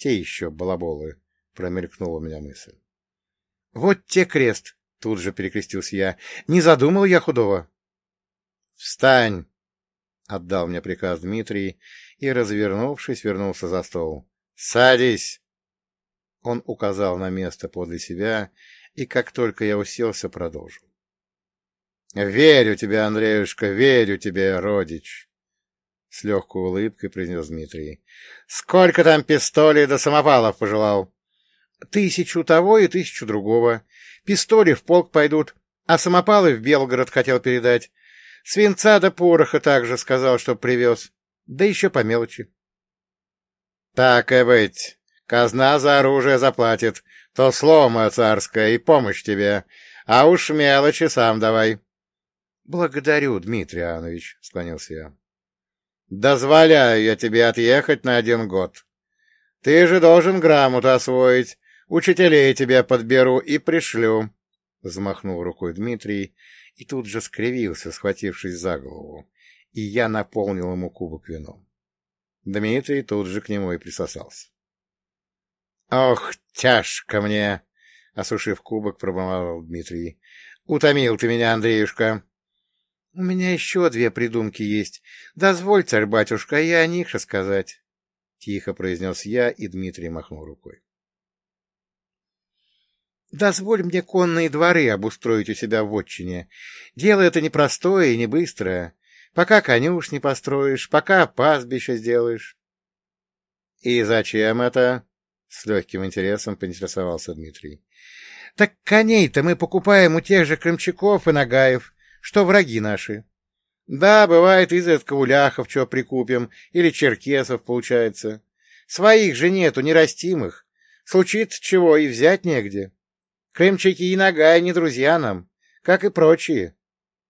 Те еще балаболы, — промелькнула у меня мысль. — Вот те крест, — тут же перекрестился я. — Не задумал я худого. — Встань! — отдал мне приказ Дмитрий и, развернувшись, вернулся за стол. — Садись! Он указал на место подле себя, и как только я уселся, продолжил. — Верю тебе, Андреюшка, верю тебе, родич! С легкой улыбкой произнес Дмитрий. — Сколько там пистолей до самопалов пожелал? — Тысячу того и тысячу другого. Пистоли в полк пойдут, а самопалы в Белгород хотел передать. Свинца до пороха также сказал, что привез. Да еще по мелочи. — Так и быть. Казна за оружие заплатит. То слома царское и помощь тебе. А уж мелочи сам давай. — Благодарю, Дмитрий Иоаннович, — склонился я. Дозволяю я тебе отъехать на один год. Ты же должен грамоту освоить, учителей тебе подберу и пришлю. Взмахнул рукой Дмитрий и тут же скривился, схватившись за голову, и я наполнил ему кубок вином. Дмитрий тут же к нему и присосался. — Ох, тяжко мне! — осушив кубок, пробормотал Дмитрий. — Утомил ты меня, Андреюшка. — У меня еще две придумки есть. Дозволь, царь-батюшка, я о них рассказать. — тихо произнес я, и Дмитрий махнул рукой. — Дозволь мне конные дворы обустроить у себя в отчине. Дело это непростое и не быстрое. Пока конюш не построишь, пока пастбище сделаешь. — И зачем это? — с легким интересом поинтересовался Дмитрий. — Так коней-то мы покупаем у тех же крымчаков и нагаев, что враги наши. Да, бывает, изредка уляхов чего прикупим, или черкесов, получается. Своих же нету, нерастимых. Случится чего, и взять негде. Крымчаки и нога не друзья нам, как и прочие.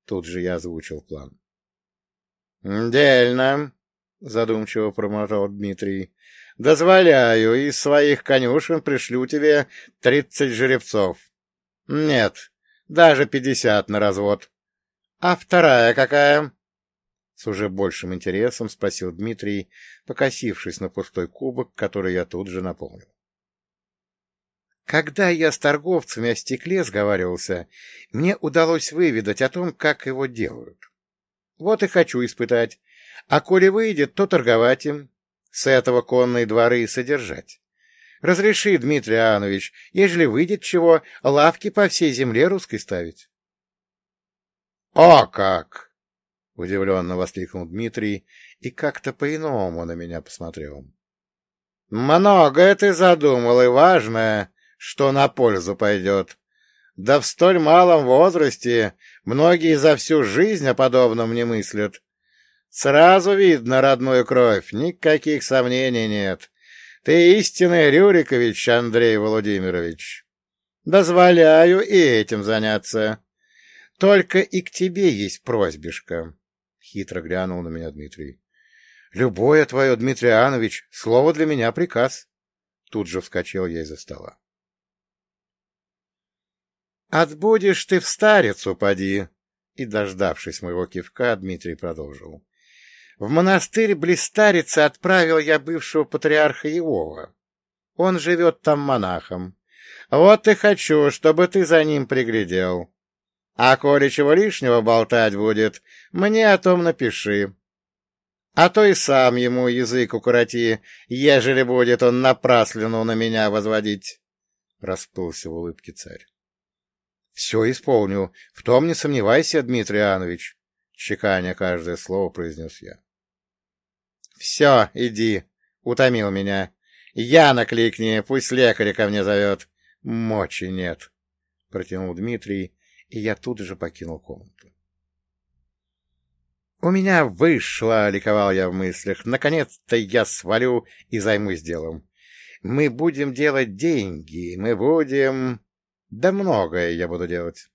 Тут же я озвучил план. — Дельно, — задумчиво промотал Дмитрий. — Дозволяю, из своих конюшен пришлю тебе тридцать жеребцов. Нет, даже пятьдесят на развод. А вторая какая? С уже большим интересом спросил Дмитрий, покосившись на пустой кубок, который я тут же наполнил. Когда я с торговцами о стекле сговаривался, мне удалось выведать о том, как его делают. Вот и хочу испытать. А коли выйдет, то торговать им, с этого конные дворы содержать. Разреши, Дмитрий Иоаннович, ежели выйдет чего, лавки по всей земле русской ставить. — О как! — удивленно воскликнул Дмитрий и как-то по-иному на меня посмотрел. — Многое ты задумал, и важное, что на пользу пойдет. Да в столь малом возрасте многие за всю жизнь о подобном не мыслят. Сразу видно родную кровь, никаких сомнений нет. Ты истинный Рюрикович, Андрей Владимирович. Дозволяю и этим заняться. Только и к тебе есть просьбишка, — хитро глянул на меня Дмитрий. — Любое твое, Дмитрий Иоаннович, слово для меня приказ. Тут же вскочил я из-за стола. — Отбудешь ты в старицу, поди! И, дождавшись моего кивка, Дмитрий продолжил. — В монастырь Блистарицы отправил я бывшего патриарха Иова. Он живет там монахом. Вот и хочу, чтобы ты за ним приглядел. А коли чего лишнего болтать будет, мне о том напиши. А то и сам ему язык укороти, ежели будет он напраслину на меня возводить. Расплылся в улыбке царь. — Все исполню. В том не сомневайся, Дмитрий Иоаннович, — чеканя каждое слово произнес я. — Все, иди, утомил меня. Я кликни, пусть лекаря ко мне зовет. Мочи нет, — протянул Дмитрий и я тут же покинул комнату. «У меня вышло!» — ликовал я в мыслях. «Наконец-то я свалю и займусь делом. Мы будем делать деньги, мы будем... Да многое я буду делать».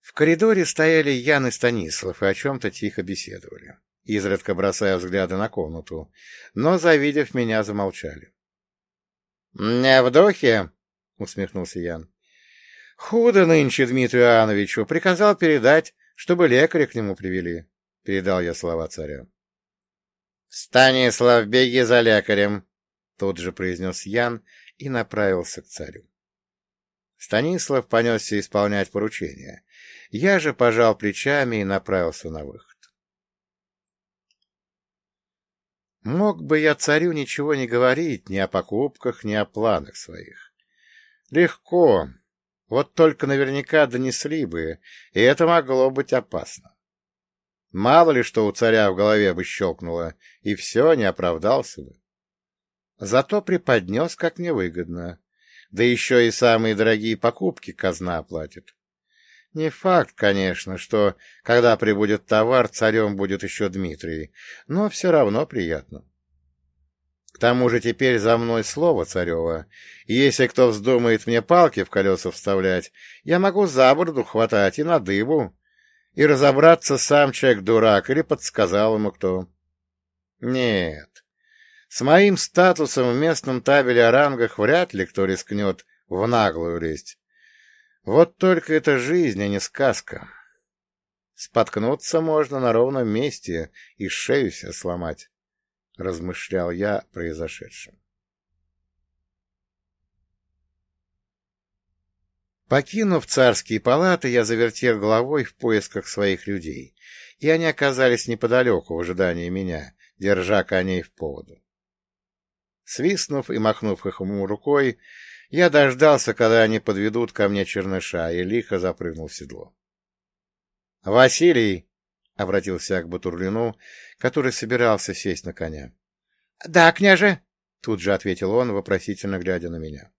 В коридоре стояли Ян и Станислав и о чем-то тихо беседовали, изредка бросая взгляды на комнату, но, завидев меня, замолчали. — Не в духе? — усмехнулся Ян. Худо нынче Дмитрию Иоанновичу. Приказал передать, чтобы лекаря к нему привели. Передал я слова царя. — Станислав, беги за лекарем! — тут же произнес Ян и направился к царю. Станислав понесся исполнять поручение. Я же пожал плечами и направился на выход. Мог бы я царю ничего не говорить ни о покупках, ни о планах своих. Легко. Вот только наверняка донесли бы, и это могло быть опасно. Мало ли что у царя в голове бы щелкнуло, и все, не оправдался бы. Зато преподнес, как мне выгодно. Да еще и самые дорогие покупки казна оплатит. Не факт, конечно, что, когда прибудет товар, царем будет еще Дмитрий, но все равно приятно. К тому же теперь за мной слово царева, и если кто вздумает мне палки в колеса вставлять, я могу за бороду хватать и на дыбу, и разобраться, сам человек дурак или подсказал ему кто. Нет, с моим статусом в местном табеле о рангах вряд ли кто рискнет в наглую лезть. Вот только это жизнь, а не сказка. Споткнуться можно на ровном месте и шею себе сломать. — размышлял я произошедшем. Покинув царские палаты, я завертел головой в поисках своих людей, и они оказались неподалеку в ожидании меня, держа коней в поводу. Свистнув и махнув их ему рукой, я дождался, когда они подведут ко мне черныша, и лихо запрыгнул в седло. — Василий! — обратился я к Батурлину, который собирался сесть на коня. — Да, княже! — тут же ответил он, вопросительно глядя на меня.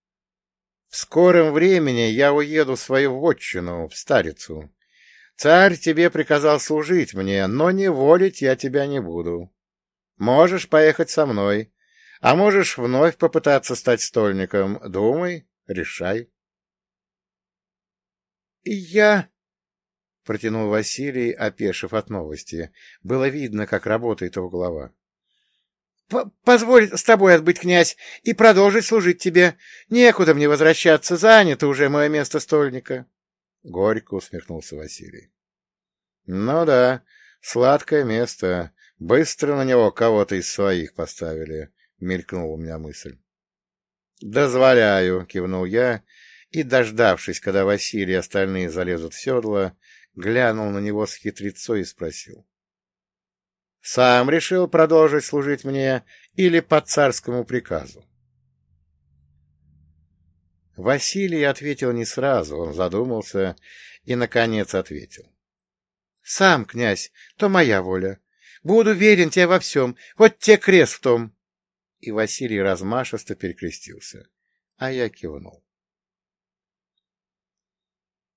— В скором времени я уеду в свою вотчину, в Старицу. Царь тебе приказал служить мне, но не волить я тебя не буду. Можешь поехать со мной, а можешь вновь попытаться стать стольником. Думай, решай. — Я протянул Василий, опешив от новости. Было видно, как работает его голова. — Позволь с тобой отбыть, князь, и продолжить служить тебе. Некуда мне возвращаться, занято уже мое место стольника. Горько усмехнулся Василий. — Ну да, сладкое место. Быстро на него кого-то из своих поставили, — мелькнула у меня мысль. — Дозволяю, — кивнул я, и, дождавшись, когда Василий и остальные залезут в седло, глянул на него с хитрецой и спросил. — Сам решил продолжить служить мне или по царскому приказу? Василий ответил не сразу, он задумался и, наконец, ответил. — Сам, князь, то моя воля. Буду верен тебе во всем, вот те крест в том. И Василий размашисто перекрестился, а я кивнул.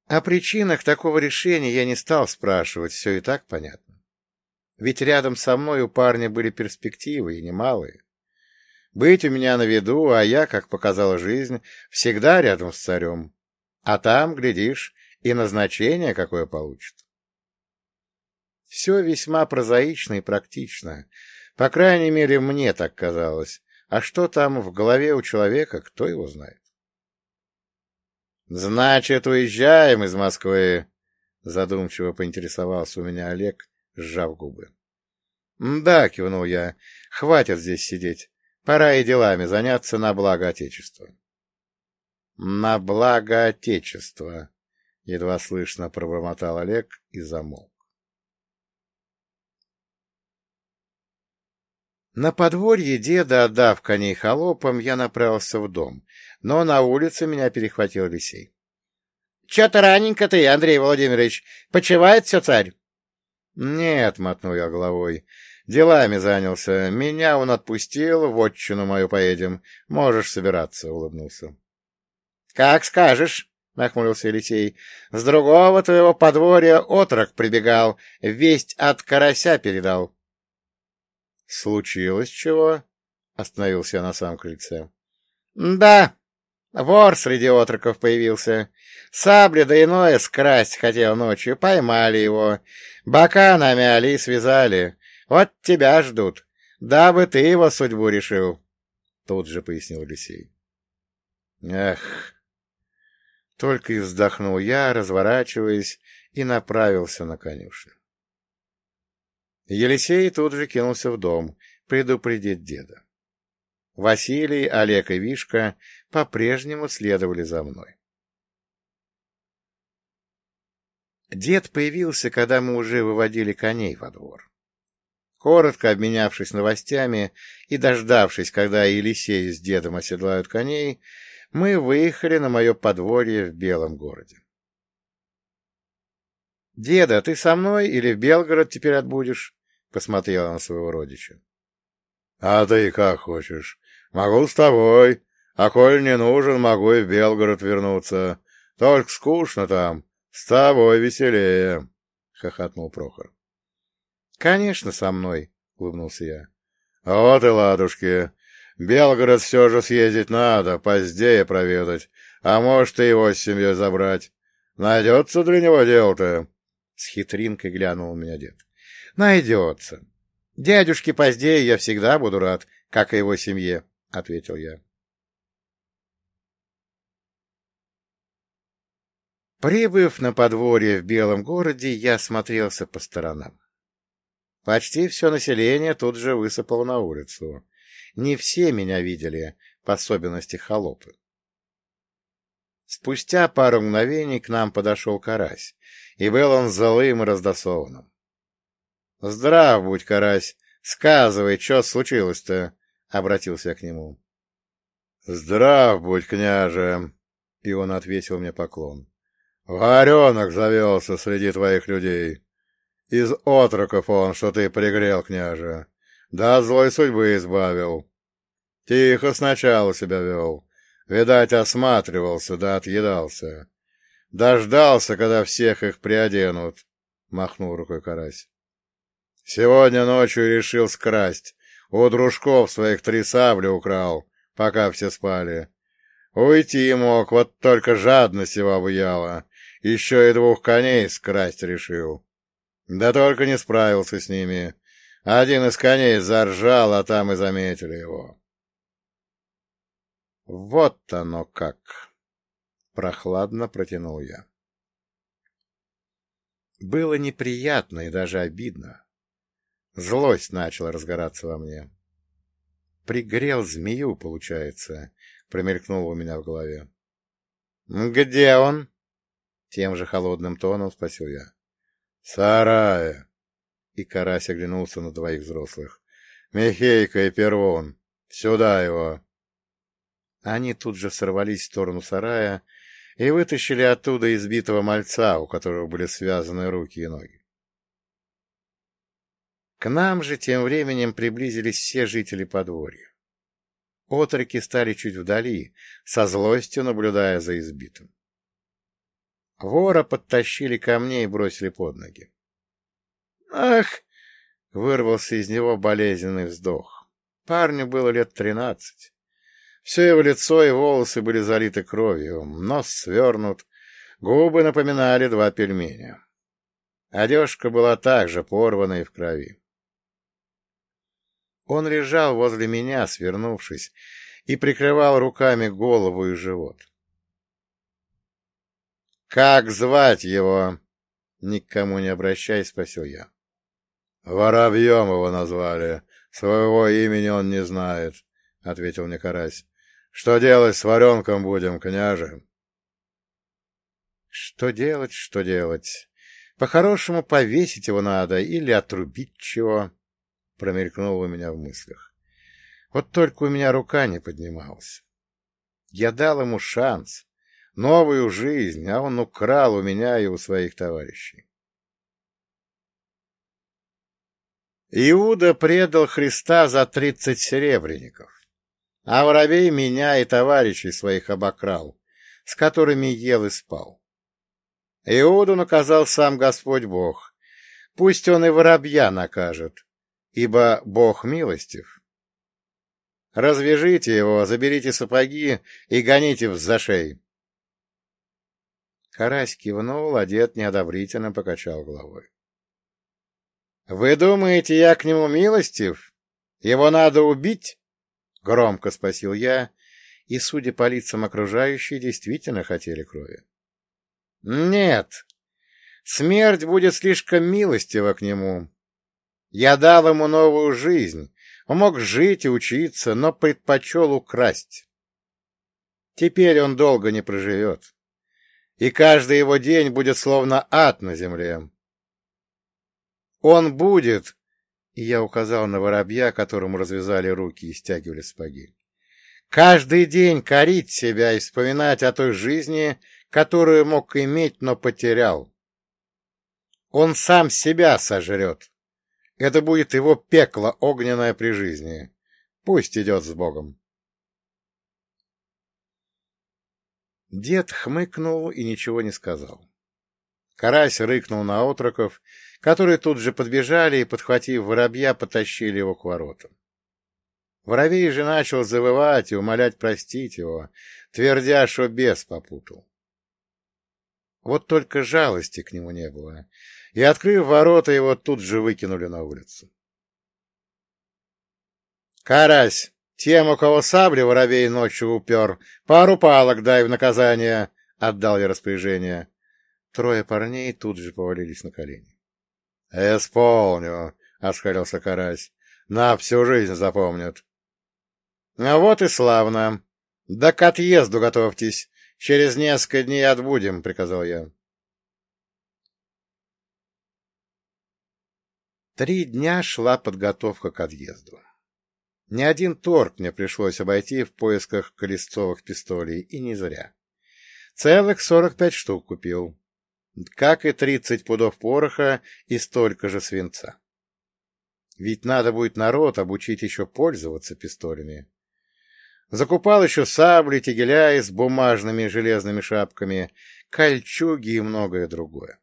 О причинах такого решения я не стал спрашивать, все и так понятно. Ведь рядом со мной у парня были перспективы, и немалые. Быть у меня на виду, а я, как показала жизнь, всегда рядом с царем. А там, глядишь, и назначение какое получит. Все весьма прозаично и практично. По крайней мере, мне так казалось. А что там в голове у человека, кто его знает? — Значит, уезжаем из Москвы? — задумчиво поинтересовался у меня Олег, сжав губы. — Да, — кивнул я, — хватит здесь сидеть. Пора и делами заняться на благо Отечества. — На благо Отечества, — едва слышно пробормотал Олег и замолк. На подворье деда, отдав коней холопам, я направился в дом, но на улице меня перехватил Лисей. — Че-то раненько ты, Андрей Владимирович. Почивает все царь? — Нет, — мотнул я головой. Делами занялся. Меня он отпустил, в отчину мою поедем. Можешь собираться, — улыбнулся. — Как скажешь, — нахмурился Елисей. — С другого твоего подворья отрок прибегал, весть от карася передал. — Случилось чего? — остановился на самом крыльце. — Да, Вор среди отроков появился. Сабли да иное скрасть хотел ночью. Поймали его. Бока намяли и связали. Вот тебя ждут. Дабы ты его судьбу решил. Тут же пояснил Алексей. Эх. Только и вздохнул я, разворачиваясь, и направился на конюшню. Елисей тут же кинулся в дом предупредить деда. Василий, Олег и Вишка по-прежнему следовали за мной. Дед появился, когда мы уже выводили коней во двор. Коротко обменявшись новостями и дождавшись, когда Елисей с дедом оседлают коней, мы выехали на мое подворье в Белом городе. — Деда, ты со мной или в Белгород теперь отбудешь? — посмотрела на своего родича. — А ты как хочешь. Могу с тобой. А коль не нужен, могу и в Белгород вернуться. Только скучно там. С тобой веселее, — хохотнул Прохор. — Конечно, со мной, — улыбнулся я. — Вот и ладушки. Белгород все же съездить надо, позднее проведать, а может, и его с семьей забрать. Найдется для него дело-то? С хитринкой глянул меня дед. — Найдется. Дядюшке позднее я всегда буду рад, как и его семье, — ответил я. Прибыв на подворье в Белом городе, я смотрелся по сторонам. Почти все население тут же высыпало на улицу. Не все меня видели, по особенности холопы. Спустя пару мгновений к нам подошел карась, и был он злым и раздосованным. — Здрав будь, карась, сказывай, что случилось-то? — обратился я к нему. — Здрав будь, княже! — и он ответил мне поклон. — Варенок завелся среди твоих людей. Из отроков он, что ты пригрел, княже. Да злой судьбы избавил. Тихо сначала себя вел. Видать, осматривался, да отъедался. Дождался, когда всех их приоденут, — махнул рукой карась. Сегодня ночью решил скрасть. У дружков своих три сабли украл, пока все спали. Уйти мог, вот только жадность его обуяла. Еще и двух коней скрасть решил. Да только не справился с ними. Один из коней заржал, а там и заметили его. Вот оно как! Прохладно протянул я. Было неприятно и даже обидно. Злость начала разгораться во мне. Пригрел змею, получается, промелькнуло у меня в голове. — Где он? — тем же холодным тоном спросил я. — Сарая. И карась оглянулся на двоих взрослых. — Михейка и Первун. Сюда его. Они тут же сорвались в сторону сарая и вытащили оттуда избитого мальца, у которого были связаны руки и ноги. К нам же тем временем приблизились все жители подворья. Отроки стали чуть вдали, со злостью наблюдая за избитым. Вора подтащили ко мне и бросили под ноги. «Ах!» — вырвался из него болезненный вздох. Парню было лет тринадцать. Все его лицо и волосы были залиты кровью, нос свернут, губы напоминали два пельменя. Одежка была также порвана и в крови. Он лежал возле меня, свернувшись, и прикрывал руками голову и живот. «Как звать его?» — никому не обращаясь, спросил я. «Воробьем его назвали. Своего имени он не знает», — ответил мне карась. «Что делать с варенком будем, княже?» «Что делать, что делать? По-хорошему повесить его надо или отрубить чего?» — промелькнуло у меня в мыслях. Вот только у меня рука не поднималась. Я дал ему шанс, новую жизнь, а он украл у меня и у своих товарищей. Иуда предал Христа за тридцать серебряников, а воробей меня и товарищей своих обокрал, с которыми ел и спал. Иуду наказал сам Господь Бог, пусть он и воробья накажет, ибо Бог милостив. Развяжите его, заберите сапоги и гоните в зашей. Карась кивнул, а дед неодобрительно покачал головой. — Вы думаете, я к нему милостив? Его надо убить? — громко спросил я, и, судя по лицам окружающих, действительно хотели крови. — Нет, смерть будет слишком милостива к нему. Я дал ему новую жизнь. Он мог жить и учиться, но предпочел украсть. Теперь он долго не проживет. И каждый его день будет словно ад на земле. Он будет, и я указал на воробья, которому развязали руки и стягивали сапоги, каждый день корить себя и вспоминать о той жизни, которую мог иметь, но потерял. Он сам себя сожрет. Это будет его пекло огненное при жизни. Пусть идет с Богом. Дед хмыкнул и ничего не сказал. Карась рыкнул на отроков, которые тут же подбежали и, подхватив воробья, потащили его к воротам. Воробей же начал завывать и умолять простить его, твердя, что бес попутал. Вот только жалости к нему не было, и, открыв ворота, его тут же выкинули на улицу. «Карась, тем, у кого сабли воробей ночью упер, пару палок дай в наказание!» — отдал я распоряжение. Трое парней тут же повалились на колени. — Исполню, — оскалился Карась. — На всю жизнь запомнят. — А вот и славно. Да к отъезду готовьтесь. Через несколько дней отбудем, — приказал я. Три дня шла подготовка к отъезду. Ни один торг мне пришлось обойти в поисках колесцовых пистолей, и не зря. Целых сорок пять штук купил, как и тридцать пудов пороха и столько же свинца. Ведь надо будет народ обучить еще пользоваться пистолями. Закупал еще сабли, тегеля с бумажными железными шапками, кольчуги и многое другое.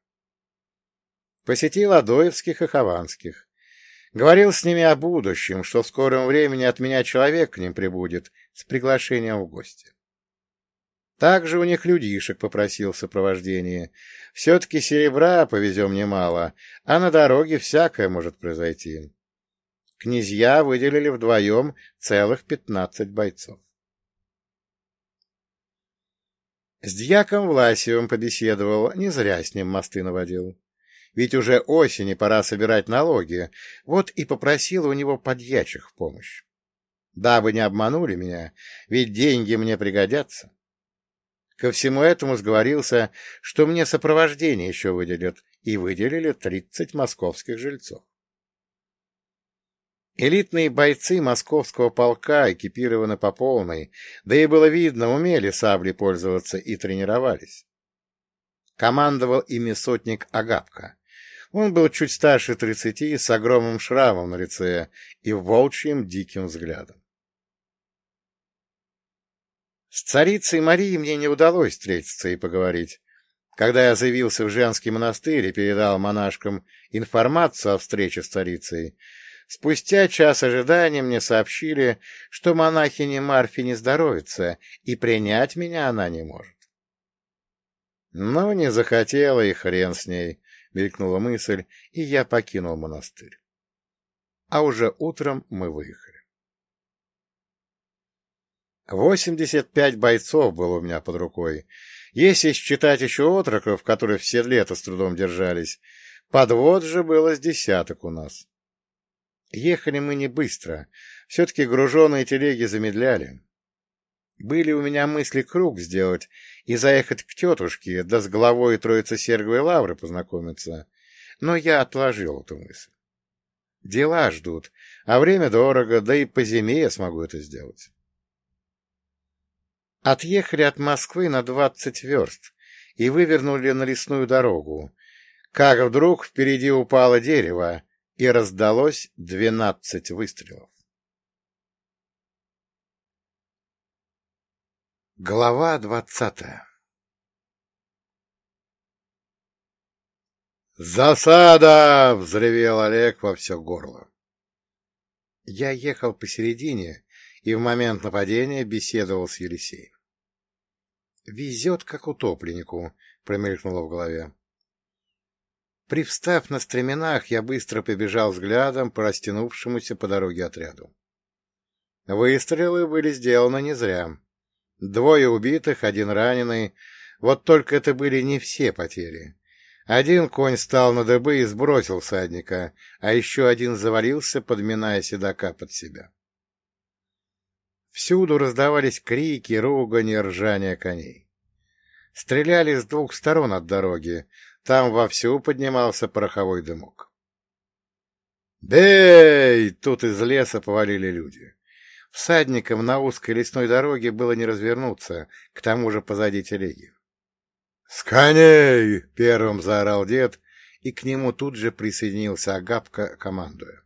Посетил Адоевских и Хованских. Говорил с ними о будущем, что в скором времени от меня человек к ним прибудет с приглашением в гости. Также у них людишек попросил в сопровождении. Все-таки серебра повезем немало, а на дороге всякое может произойти князья выделили вдвоем целых пятнадцать бойцов. С дьяком Власиевым побеседовал, не зря с ним мосты наводил. Ведь уже осень и пора собирать налоги, вот и попросил у него подьячих в помощь. Дабы не обманули меня, ведь деньги мне пригодятся. Ко всему этому сговорился, что мне сопровождение еще выделят, и выделили тридцать московских жильцов. Элитные бойцы московского полка экипированы по полной, да и было видно, умели саблей пользоваться и тренировались. Командовал ими сотник Агапка. Он был чуть старше тридцати, с огромным шрамом на лице и волчьим диким взглядом. С царицей Марией мне не удалось встретиться и поговорить. Когда я заявился в женский монастырь и передал монашкам информацию о встрече с царицей, Спустя час ожидания мне сообщили, что монахине Марфе не здоровится, и принять меня она не может. Но не захотела, и хрен с ней, — мелькнула мысль, и я покинул монастырь. А уже утром мы выехали. Восемьдесят пять бойцов было у меня под рукой. Если считать еще отроков, которые все лето с трудом держались, подвод же было с десяток у нас. Ехали мы не быстро, все-таки груженные телеги замедляли. Были у меня мысли круг сделать и заехать к тетушке, да с главой Троицы Серговой Лавры познакомиться, но я отложил эту мысль. Дела ждут, а время дорого, да и по зиме я смогу это сделать. Отъехали от Москвы на двадцать верст и вывернули на лесную дорогу, как вдруг впереди упало дерево, и раздалось двенадцать выстрелов. Глава двадцатая «Засада!» — взревел Олег во все горло. Я ехал посередине и в момент нападения беседовал с Елисеем. «Везет, как утопленнику», — промелькнуло в голове. Привстав на стременах, я быстро побежал взглядом по растянувшемуся по дороге отряду. Выстрелы были сделаны не зря. Двое убитых, один раненый. Вот только это были не все потери. Один конь стал на дыбы и сбросил всадника, а еще один завалился, подминая седока под себя. Всюду раздавались крики, ругань ржание коней. Стреляли с двух сторон от дороги, там вовсю поднимался пороховой дымок. «Бей!» — тут из леса повалили люди. Всадникам на узкой лесной дороге было не развернуться, к тому же позади телеги. «С коней!» — первым заорал дед, и к нему тут же присоединился Агапка, командуя.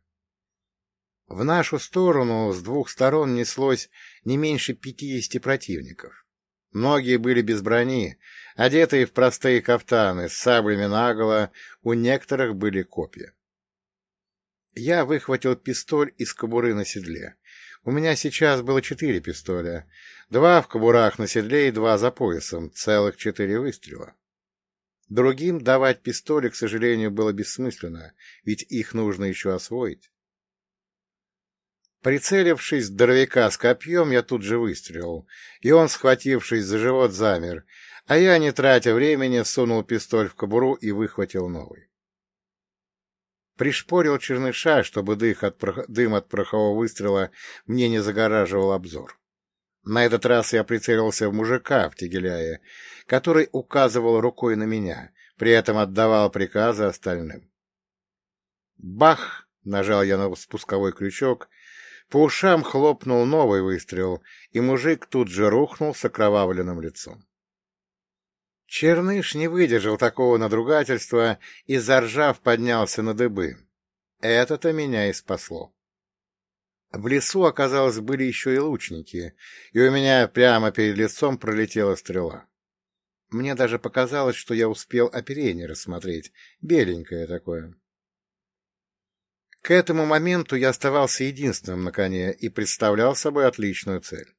В нашу сторону с двух сторон неслось не меньше пятидесяти противников. Многие были без брони, одетые в простые кафтаны, с саблями наголо, у некоторых были копья. Я выхватил пистоль из кобуры на седле. У меня сейчас было четыре пистоля. Два в кобурах на седле и два за поясом. Целых четыре выстрела. Другим давать пистоли, к сожалению, было бессмысленно, ведь их нужно еще освоить. Прицелившись в здоровяка с копьем, я тут же выстрелил, и он, схватившись за живот, замер, а я, не тратя времени, сунул пистоль в кобуру и выхватил новый. Пришпорил черныша, чтобы дых от прох... дым от порохового выстрела мне не загораживал обзор. На этот раз я прицелился в мужика в Тегеляе, который указывал рукой на меня, при этом отдавал приказы остальным. Бах! Нажал я на спусковой крючок, по ушам хлопнул новый выстрел, и мужик тут же рухнул с окровавленным лицом. Черныш не выдержал такого надругательства и, заржав, поднялся на дыбы. Это-то меня и спасло. В лесу, оказалось, были еще и лучники, и у меня прямо перед лицом пролетела стрела. Мне даже показалось, что я успел оперение рассмотреть, беленькое такое. К этому моменту я оставался единственным на коне и представлял собой отличную цель.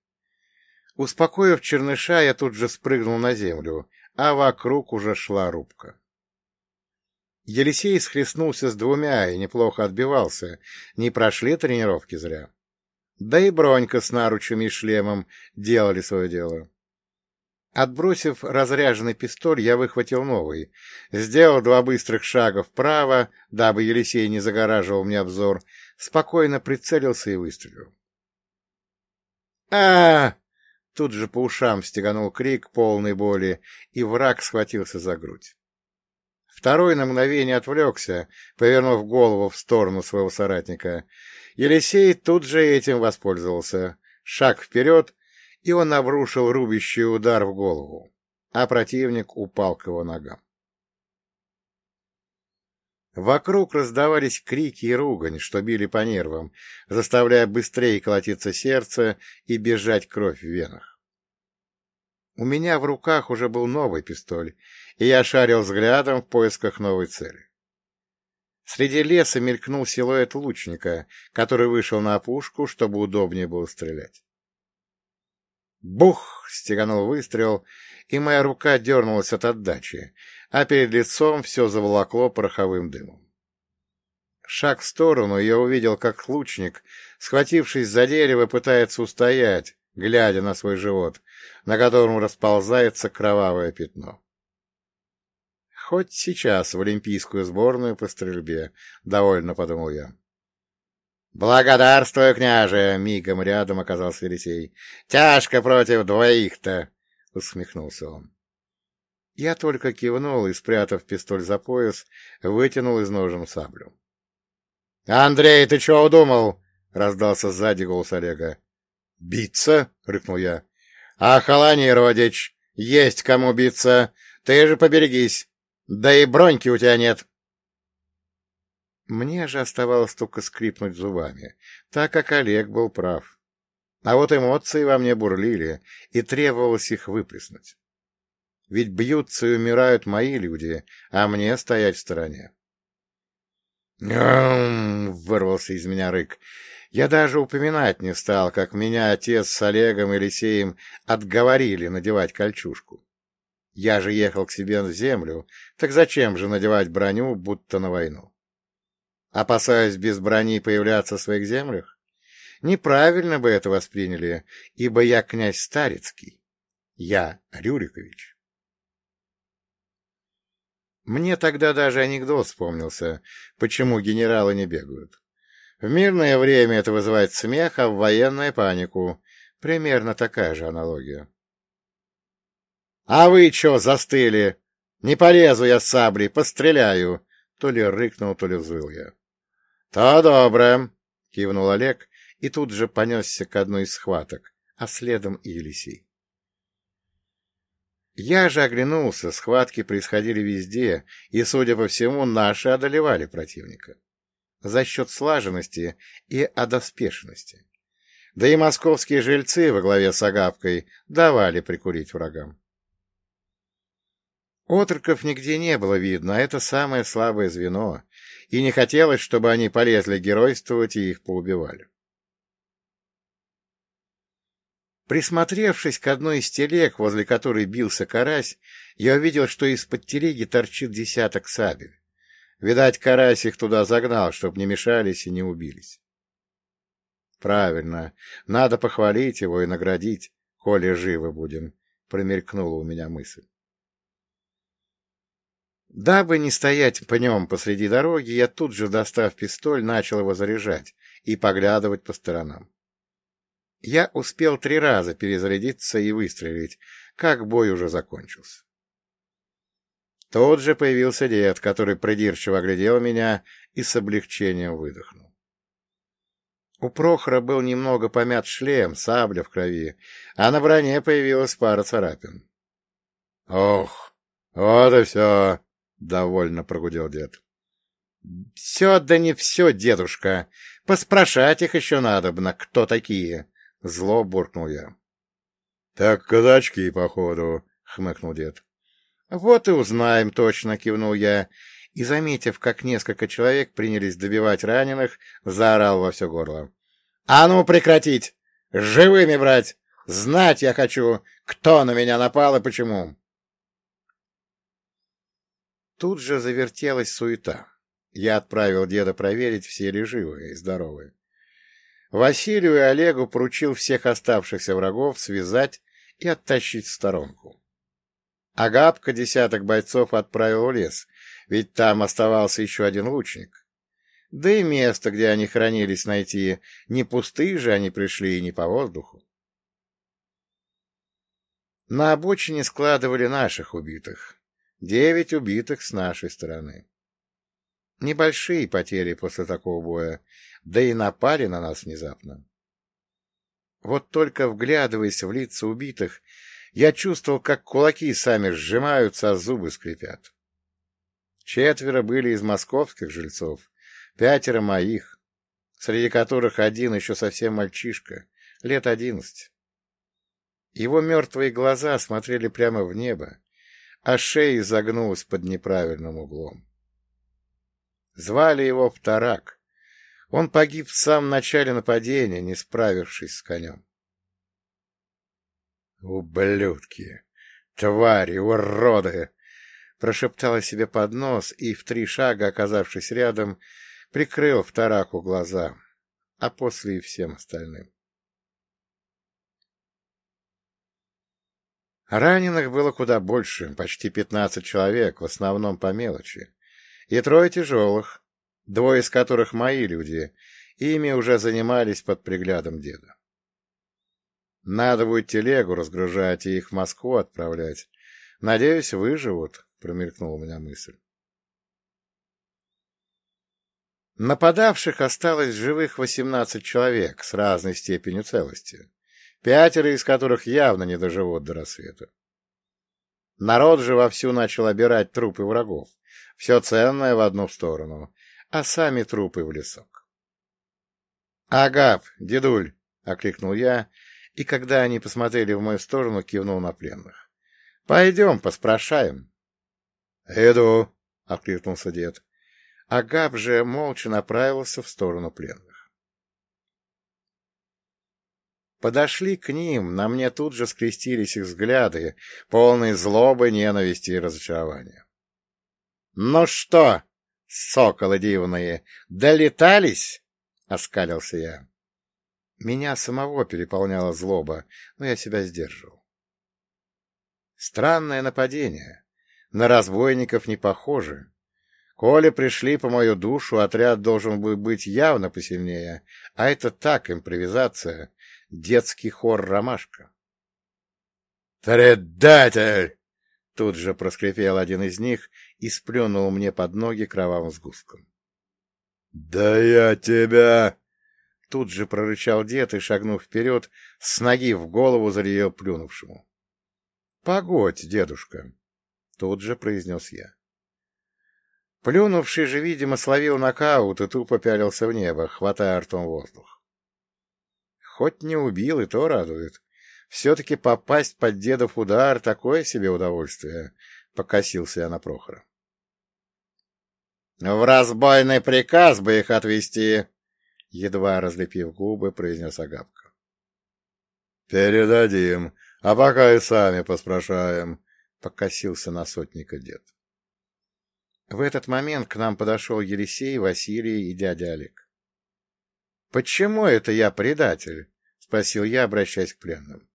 Успокоив черныша, я тут же спрыгнул на землю, а вокруг уже шла рубка. Елисей схлестнулся с двумя и неплохо отбивался, не прошли тренировки зря. Да и Бронька с наручами и шлемом делали свое дело. Отбросив разряженный пистоль, я выхватил новый, сделал два быстрых шага вправо, дабы Елисей не загораживал мне обзор, спокойно прицелился и выстрелил. а, Тут же по ушам стеганул крик полной боли, и враг схватился за грудь. Второй на мгновение отвлекся, повернув голову в сторону своего соратника. Елисей тут же этим воспользовался. Шаг вперед, и он обрушил рубящий удар в голову, а противник упал к его ногам. Вокруг раздавались крики и ругань, что били по нервам, заставляя быстрее колотиться сердце и бежать кровь в венах. У меня в руках уже был новый пистоль, и я шарил взглядом в поисках новой цели. Среди леса мелькнул силуэт лучника, который вышел на опушку, чтобы удобнее было стрелять. Бух! — стеганул выстрел, и моя рука дернулась от отдачи, а перед лицом все заволокло пороховым дымом. Шаг в сторону, я увидел, как лучник, схватившись за дерево, пытается устоять, глядя на свой живот, на котором расползается кровавое пятно. Хоть сейчас в олимпийскую сборную по стрельбе, — довольно подумал я. — Благодарствую, княже! — мигом рядом оказался Елисей. — Тяжко против двоих-то! — усмехнулся он. Я только кивнул и, спрятав пистоль за пояс, вытянул из ножен саблю. — Андрей, ты чего удумал? — раздался сзади голос Олега. — Биться? — рыкнул я. — Охолони, родич! Есть кому биться! Ты же поберегись! Да и броньки у тебя нет! Мне же оставалось только скрипнуть зубами, так как Олег был прав. А вот эмоции во мне бурлили, и требовалось их выплеснуть. Ведь бьются и умирают мои люди, а мне стоять в стороне. Вырвался из меня рык. Я даже упоминать не стал, как меня отец с Олегом и Елисеем отговорили надевать кольчужку. Я же ехал к себе в землю, так зачем же надевать броню, будто на войну? Опасаясь без брони появляться в своих землях? Неправильно бы это восприняли, ибо я князь Старицкий. Я Рюрикович. Мне тогда даже анекдот вспомнился, почему генералы не бегают. В мирное время это вызывает смех, а в военное — панику. Примерно такая же аналогия. — А вы чё застыли? Не полезу я с саблей, постреляю! То ли рыкнул, то ли взвыл я. — То добре! — кивнул Олег и тут же понесся к одной из схваток, а следом и Елисей. Я же оглянулся, схватки происходили везде, и, судя по всему, наши одолевали противника. За счет слаженности и одоспешенности. Да и московские жильцы во главе с Агапкой давали прикурить врагам. Отроков нигде не было видно, а это самое слабое звено, и не хотелось, чтобы они полезли геройствовать и их поубивали. Присмотревшись к одной из телег, возле которой бился карась, я увидел, что из-под телеги торчит десяток сабель. Видать, карась их туда загнал, чтоб не мешались и не убились. Правильно, надо похвалить его и наградить, коли живы будем, промелькнула у меня мысль. Дабы не стоять по нем посреди дороги, я тут же, достав пистоль, начал его заряжать и поглядывать по сторонам. Я успел три раза перезарядиться и выстрелить, как бой уже закончился. Тут же появился дед, который придирчиво оглядел меня и с облегчением выдохнул. У Прохора был немного помят шлем, сабля в крови, а на броне появилась пара царапин. — Ох, вот и все! — довольно прогудел дед. — Все да не все, дедушка. Поспрашать их еще надобно, кто такие, Зло буркнул я. — Так казачки, походу, — хмыкнул дед. — Вот и узнаем точно, — кивнул я, и, заметив, как несколько человек принялись добивать раненых, заорал во все горло. — А ну прекратить! Живыми брать! Знать я хочу, кто на меня напал и почему! Тут же завертелась суета. Я отправил деда проверить, все ли живы и здоровы. Василию и Олегу поручил всех оставшихся врагов связать и оттащить в сторонку. Агапка десяток бойцов отправил в лес, ведь там оставался еще один лучник. Да и место, где они хранились, найти, не пустые же они пришли и не по воздуху. На обочине складывали наших убитых. Девять убитых с нашей стороны. Небольшие потери после такого боя, да и напали на нас внезапно. Вот только вглядываясь в лица убитых, я чувствовал, как кулаки сами сжимаются, а зубы скрипят. Четверо были из московских жильцов, пятеро моих, среди которых один еще совсем мальчишка, лет одиннадцать. Его мертвые глаза смотрели прямо в небо, а шея изогнулась под неправильным углом. Звали его Вторак, он погиб в самом начале нападения, не справившись с конем. «Ублюдки! Твари! Уроды!» Прошептала себе под нос и, в три шага оказавшись рядом, прикрыл втораку глаза, а после и всем остальным. Раненых было куда больше, почти пятнадцать человек, в основном по мелочи, и трое тяжелых, двое из которых мои люди, ими уже занимались под приглядом деда. Надо будет телегу разгружать и их в Москву отправлять. Надеюсь, выживут, — промелькнула у меня мысль. Нападавших осталось живых восемнадцать человек с разной степенью целости, пятеро из которых явно не доживут до рассвета. Народ же вовсю начал обирать трупы врагов, все ценное в одну сторону, а сами трупы в лесок. — Агап, дедуль! — окликнул я, и когда они посмотрели в мою сторону, кивнул на пленных. — Пойдем, поспрашаем. — Иду! — окликнулся дед. Агап же молча направился в сторону пленных. Подошли к ним, на мне тут же скрестились их взгляды, полные злобы, ненависти и разочарования. — Ну что? Соколы дивные! Долетались? — оскалился я. Меня самого переполняла злоба, но я себя сдерживал. Странное нападение. на разбойников не похожи. Коли пришли по мою душу, отряд должен был быть явно посильнее, а это так, импровизация, детский хор «Ромашка». «Предатель!» — тут же проскрипел один из них и сплюнул мне под ноги кровавым сгустком. «Да я тебя!» Тут же прорычал дед и, шагнув вперед, с ноги в голову заревел плюнувшему. — Погодь, дедушка! — тут же произнес я. Плюнувший же, видимо, словил нокаут и тупо пялился в небо, хватая ртом воздух. Хоть не убил, и то радует. Все-таки попасть под дедов удар — такое себе удовольствие, — покосился я на Прохора. — В разбойный приказ бы их отвезти, едва разлепив губы, произнес Агапка. «Передадим, а пока и сами поспрашаем», — покосился на сотника дед. В этот момент к нам подошел Елисей, Василий и дядя Олег. «Почему это я предатель?» — спросил я, обращаясь к пленным.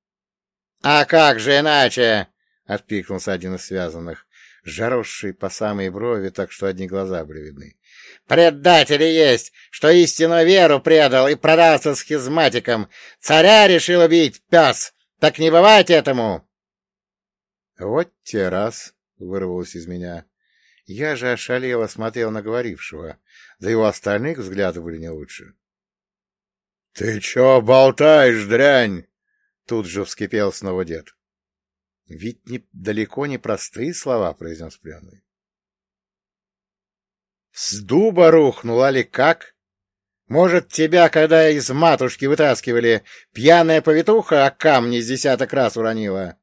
«А как же иначе?» — откликнулся один из связанных, жаросший по самой брови, так что одни глаза были видны. Предатели есть, что истинную веру предал и продался схизматиком. Царя решил убить, пес. Так не бывать этому. Вот те раз, — вырвалось из меня. Я же ошалело смотрел на говорившего, да его остальных взгляды были не лучше. — Ты чё болтаешь, дрянь? — тут же вскипел снова дед. — Ведь не, далеко не простые слова, — произнес пленный. С дуба рухнул, али как? Может, тебя, когда из матушки вытаскивали, пьяная повитуха о камни с десяток раз уронила?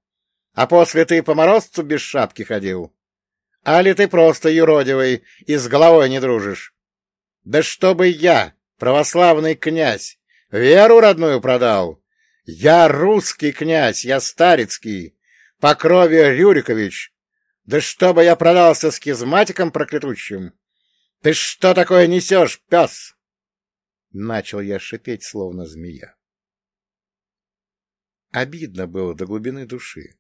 А после ты по морозцу без шапки ходил? Али ты просто юродивый и с головой не дружишь? Да чтобы я, православный князь, веру родную продал? Я русский князь, я старецкий, по крови Рюрикович. Да чтобы я продался скизматиком проклятущим? — Ты что такое несешь, пес? Начал я шипеть, словно змея. Обидно было до глубины души.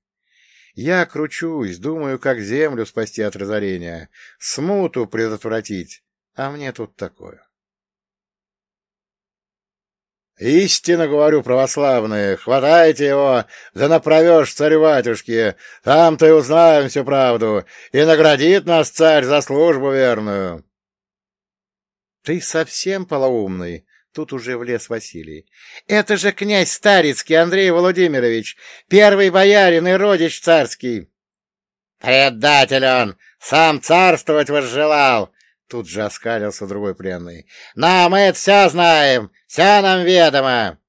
Я кручусь, думаю, как землю спасти от разорения, смуту предотвратить, а мне тут такое. Истинно говорю, православные, хватайте его, да направешь царь-батюшке, там-то и узнаем всю правду, и наградит нас царь за службу верную. — Ты совсем полоумный? Тут уже влез Василий. — Это же князь Старицкий Андрей Владимирович, первый боярин и родич царский. — Предатель он! Сам царствовать возжелал! Тут же оскалился другой пленный. — Но мы это все знаем! Все нам ведомо!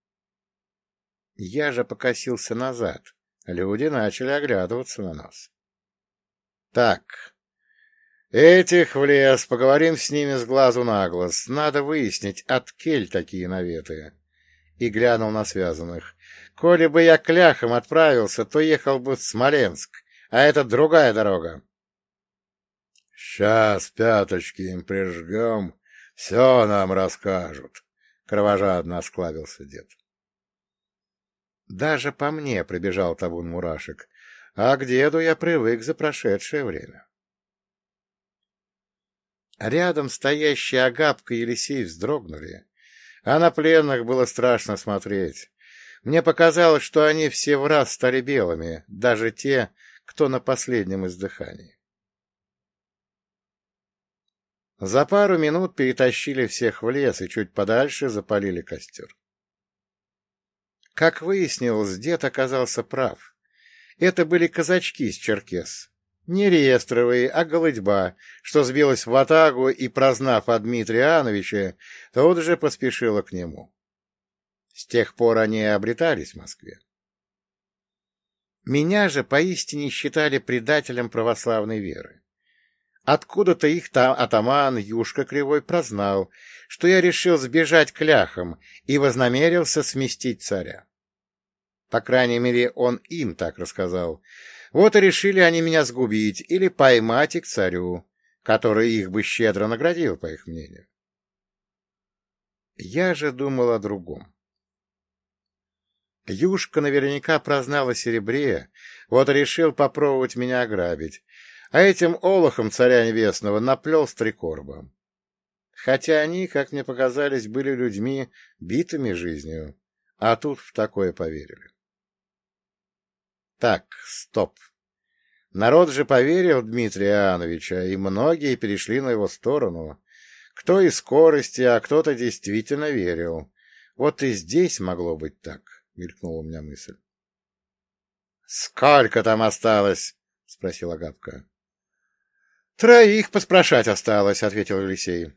Я же покосился назад. Люди начали оглядываться на нас. — Так, Этих в лес, поговорим с ними с глазу на глаз. Надо выяснить, от кель такие наветы. И глянул на связанных. Коли бы я к ляхам отправился, то ехал бы в Смоленск, а это другая дорога. Сейчас пяточки им прижгем, все нам расскажут, — кровожадно осклабился дед. Даже по мне прибежал табун мурашек, а к деду я привык за прошедшее время. Рядом стоящие Агапка и Елисей вздрогнули, а на пленных было страшно смотреть. Мне показалось, что они все в раз стали белыми, даже те, кто на последнем издыхании. За пару минут перетащили всех в лес и чуть подальше запалили костер. Как выяснилось, дед оказался прав. Это были казачки с Черкес. Не реестровые, а голодьба, что сбилась в атагу и, прознав о Дмитрия Иоанновиче, тут же поспешила к нему. С тех пор они обретались в Москве. Меня же поистине считали предателем православной веры. Откуда-то их там атаман Юшка Кривой прознал, что я решил сбежать к ляхам и вознамерился сместить царя. По крайней мере, он им так рассказал, вот и решили они меня сгубить или поймать и к царю, который их бы щедро наградил, по их мнению. Я же думал о другом. Юшка наверняка прознал о серебре, вот решил попробовать меня ограбить, а этим олохом царя небесного наплел стрекорба. Хотя они, как мне показались, были людьми, битыми жизнью, а тут в такое поверили. Так, стоп. Народ же поверил Дмитрия Иоанновича, и многие перешли на его сторону. Кто из скорости, а кто-то действительно верил. Вот и здесь могло быть так, — мелькнула у меня мысль. — Сколько там осталось? — спросил Агапка. — Троих поспрашать осталось, — ответил Елисей.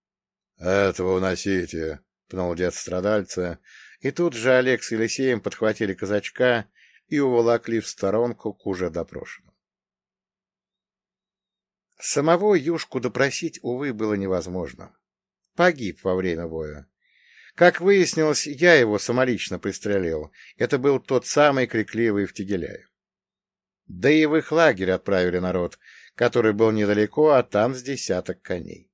— Этого уносите, — пнул дед страдальца, и тут же Олег с Елисеем подхватили казачка и уволокли в сторонку к уже допрошенному. Самого Юшку допросить, увы, было невозможно. Погиб во время боя. Как выяснилось, я его самолично пристрелил. Это был тот самый крикливый в Тегеляе. Да и в их лагерь отправили народ, который был недалеко, а там с десяток коней.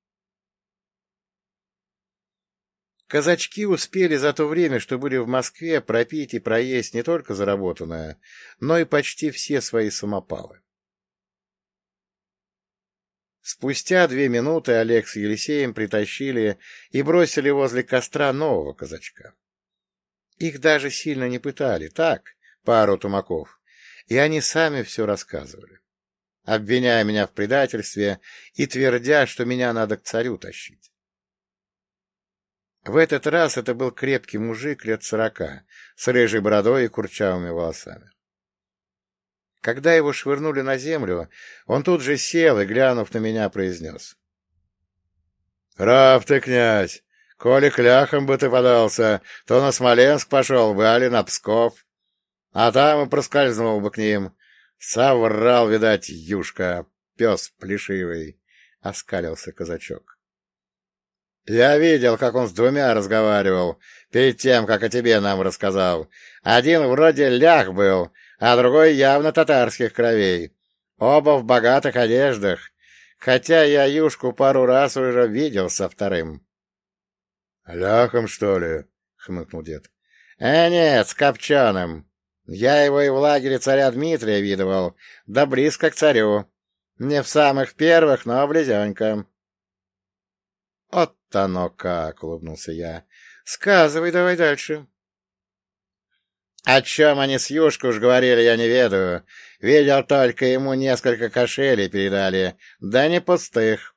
Казачки успели за то время, что были в Москве, пропить и проесть не только заработанное, но и почти все свои самопалы. Спустя две минуты Олег с Елисеем притащили и бросили возле костра нового казачка. Их даже сильно не пытали, так, пару тумаков, и они сами все рассказывали, обвиняя меня в предательстве и твердя, что меня надо к царю тащить. В этот раз это был крепкий мужик лет сорока, с рыжей бородой и курчавыми волосами. Когда его швырнули на землю, он тут же сел и, глянув на меня, произнес. — Прав ты, князь! Коли кляхом бы ты подался, то на Смоленск пошел бы, али на Псков. А там и проскользнул бы к ним. Соврал, видать, юшка, пес плешивый, — оскалился казачок. Я видел, как он с двумя разговаривал, перед тем, как о тебе нам рассказал. Один вроде лях был, а другой явно татарских кровей. Оба в богатых одеждах, хотя я Юшку пару раз уже видел со вторым. — Ляхом, что ли? — хмыкнул дед. — Э, нет, с Копченым. Я его и в лагере царя Дмитрия видывал, да близко к царю. Не в самых первых, но близенько. — Вот оно как! — улыбнулся я. — Сказывай давай дальше. О чем они с Юшкой уж говорили, я не ведаю. Видел только, ему несколько кошелей передали, да не пустых.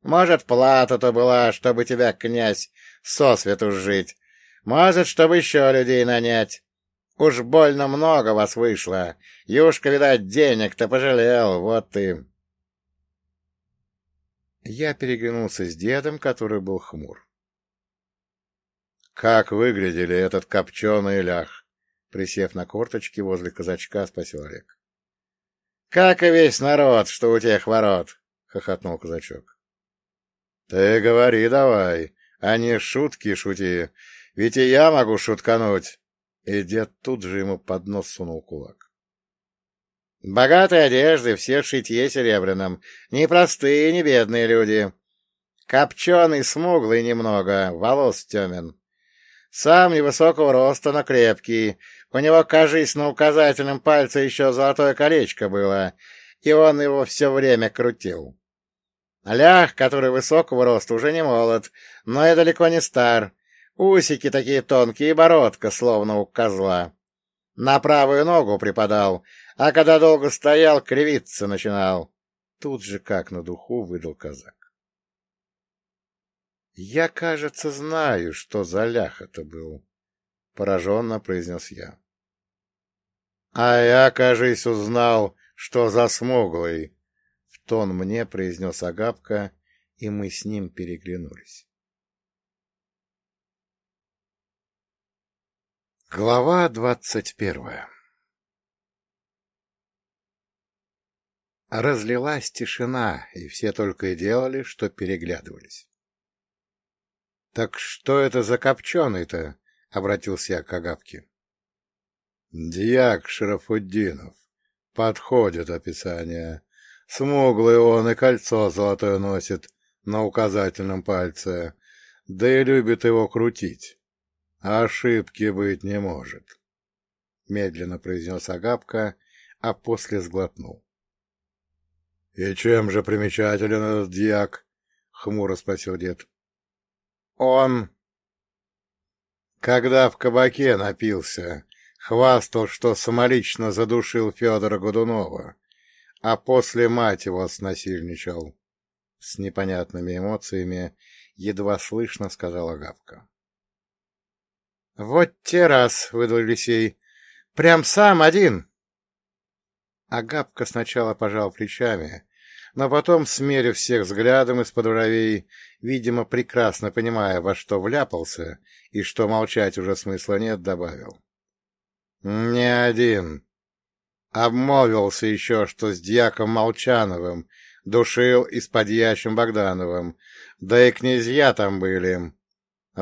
Может, плата-то была, чтобы тебя, князь, сосвету жить. Может, чтобы еще людей нанять. Уж больно много вас вышло. Юшка, видать, денег-то пожалел, вот ты. Я переглянулся с дедом, который был хмур. — Как выглядели этот копченый лях? Присев на корточки возле казачка, спросил Олег. — Как и весь народ, что у тех ворот, — хохотнул казачок. — Ты говори давай, а не шутки шути, ведь и я могу шуткануть. И тут же ему под нос сунул кулак. — Богатые одежды, все в шитье серебряном, не простые, не бедные люди. Копченый, смуглый немного, волос темен. Сам невысокого роста, но крепкий, у него, кажись, на указательном пальце еще золотое колечко было, и он его все время крутил. Лях, который высокого роста, уже не молод, но и далеко не стар. Усики такие тонкие и бородка, словно у козла. На правую ногу припадал, а когда долго стоял, кривиться начинал. Тут же, как на духу, выдал казак. Я, кажется, знаю, что за лях это был. — пораженно произнес я. — А я, кажись, узнал, что за смуглый, — в тон мне произнес Агапка, и мы с ним переглянулись. Глава двадцать первая Разлилась тишина, и все только и делали, что переглядывались. — Так что это за копченый-то? — обратился я к Агапке. — Дьяк Шарафуддинов. Подходит описание. Смуглый он и кольцо золотое носит на указательном пальце, да и любит его крутить. Ошибки быть не может. Медленно произнес Агапка, а после сглотнул. — И чем же примечателен этот дьяк? — хмуро спросил дед. — Он... Когда в кабаке напился, хвастал, что самолично задушил Федора Годунова, а после мать его снасильничал. С непонятными эмоциями едва слышно сказала Гавка. — Вот те раз, — выдал Елисей, — прям сам один. А Габка сначала пожал плечами, но потом, смерив всех взглядом из-под бровей, видимо, прекрасно понимая, во что вляпался и что молчать уже смысла нет, добавил. — Не один. Обмолвился еще, что с дьяком Молчановым душил и с подьячим Богдановым, да и князья там были.